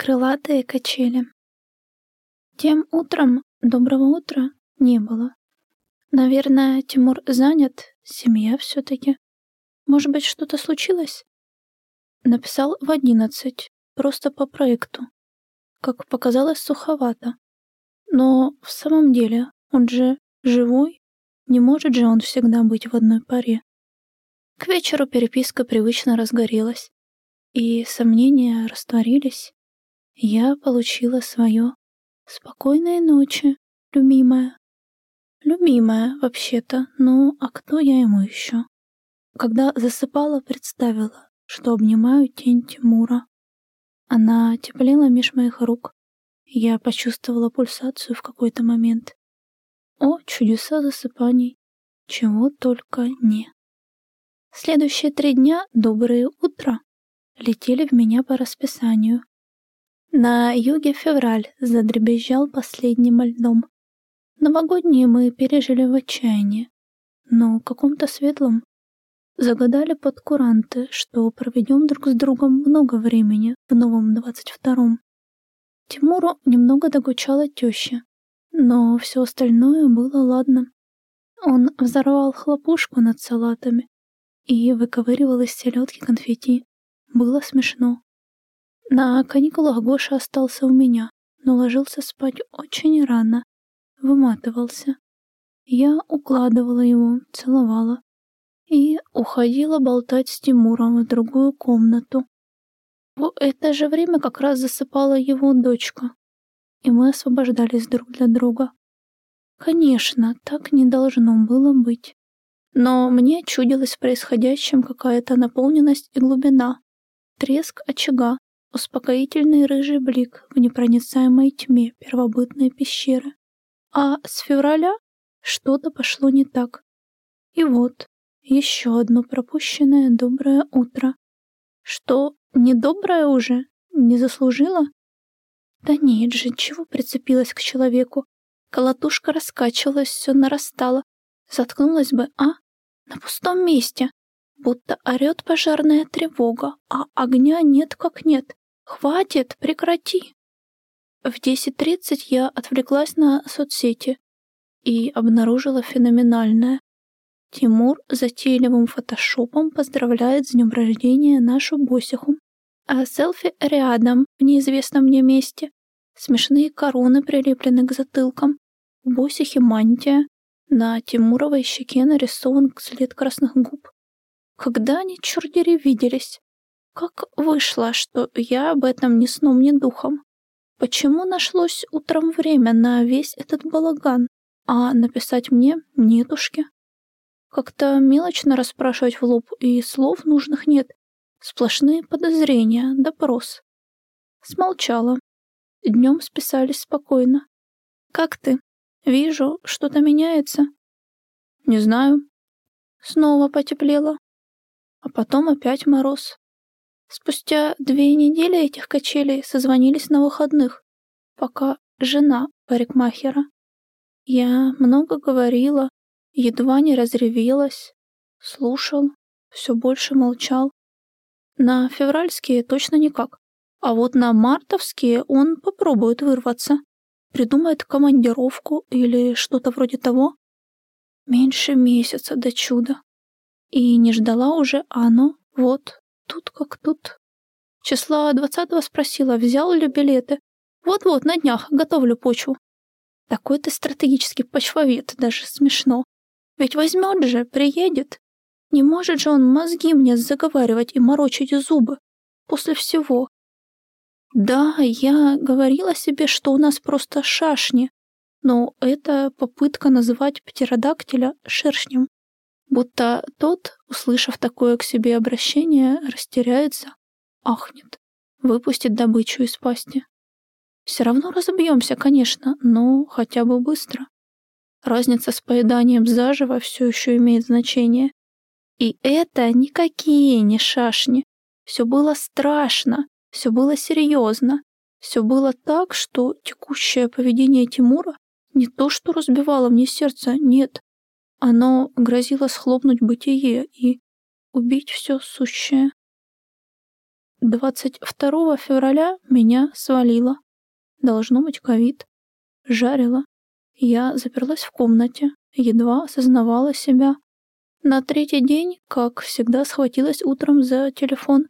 Крылатые качели. Тем утром доброго утра не было. Наверное, Тимур занят, семья все-таки. Может быть, что-то случилось? Написал в одиннадцать, просто по проекту. Как показалось, суховато. Но в самом деле, он же живой, не может же он всегда быть в одной паре. К вечеру переписка привычно разгорелась, и сомнения растворились. Я получила свое. Спокойной ночи, любимая. Любимая, вообще-то, ну, а кто я ему еще? Когда засыпала, представила, что обнимаю тень Тимура. Она теплела меж моих рук. Я почувствовала пульсацию в какой-то момент. О, чудеса засыпаний. Чего только не. Следующие три дня, добрые утра, летели в меня по расписанию. На юге февраль задребезжал последним льдом. Новогодние мы пережили в отчаянии, но каком-то светлом. Загадали под куранты, что проведем друг с другом много времени в новом двадцать втором. Тимуру немного догучала теща, но все остальное было ладно. Он взорвал хлопушку над салатами и выковыривал из селедки конфетти. Было смешно. На каникулах Гоша остался у меня, но ложился спать очень рано, выматывался. Я укладывала его, целовала и уходила болтать с Тимуром в другую комнату. В это же время как раз засыпала его дочка, и мы освобождались друг для друга. Конечно, так не должно было быть. Но мне чудилась в происходящем какая-то наполненность и глубина, треск очага, успокоительный рыжий блик в непроницаемой тьме первобытной пещеры. А с февраля что-то пошло не так. И вот, еще одно пропущенное доброе утро. Что, недоброе уже? Не заслужила? Да нет же, чего прицепилась к человеку? Колотушка раскачивалась, все нарастала. Заткнулась бы, а? На пустом месте. Будто орет пожарная тревога, а огня нет как нет. «Хватит, прекрати!» В 10.30 я отвлеклась на соцсети и обнаружила феноменальное. Тимур затейливым фотошопом поздравляет с днем рождения нашу босиху. А селфи рядом, в неизвестном мне месте. Смешные короны прилеплены к затылкам. У босихи мантия. На Тимуровой щеке нарисован след красных губ. Когда они, черт дери, виделись? Как вышло, что я об этом ни сном, ни духом? Почему нашлось утром время на весь этот балаган, а написать мне нетушки? Как-то мелочно расспрашивать в лоб, и слов нужных нет. Сплошные подозрения, допрос. Смолчала. Днем списались спокойно. «Как ты? Вижу, что-то меняется». «Не знаю». Снова потеплело. А потом опять мороз. Спустя две недели этих качелей созвонились на выходных, пока жена парикмахера. Я много говорила, едва не разревелась, слушал, все больше молчал. На февральские точно никак, а вот на мартовские он попробует вырваться, придумает командировку или что-то вроде того. Меньше месяца до чуда. И не ждала уже, а оно вот Тут как тут. Числа двадцатого спросила, взял ли билеты. Вот-вот, на днях, готовлю почву. Такой ты стратегический почвовед, даже смешно. Ведь возьмет же, приедет. Не может же он мозги мне заговаривать и морочить зубы. После всего. Да, я говорила себе, что у нас просто шашни, но это попытка называть птеродактиля шершнем будто тот, услышав такое к себе обращение, растеряется, ахнет, выпустит добычу из пасти. Все равно разобьемся, конечно, но хотя бы быстро. Разница с поеданием заживо все еще имеет значение. И это никакие не шашни. Все было страшно, все было серьезно. Все было так, что текущее поведение Тимура не то, что разбивало мне сердце, нет, оно грозило схлопнуть бытие и убить все сущее. 22 февраля меня свалило. Должно быть ковид. Жарило. Я заперлась в комнате, едва осознавала себя. На третий день, как всегда, схватилась утром за телефон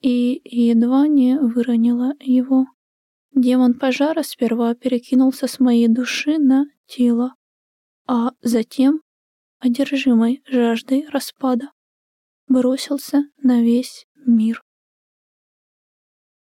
и едва не выронила его. Демон пожара сперва перекинулся с моей души на тело, а затем, одержимой жаждой распада, бросился на весь мир.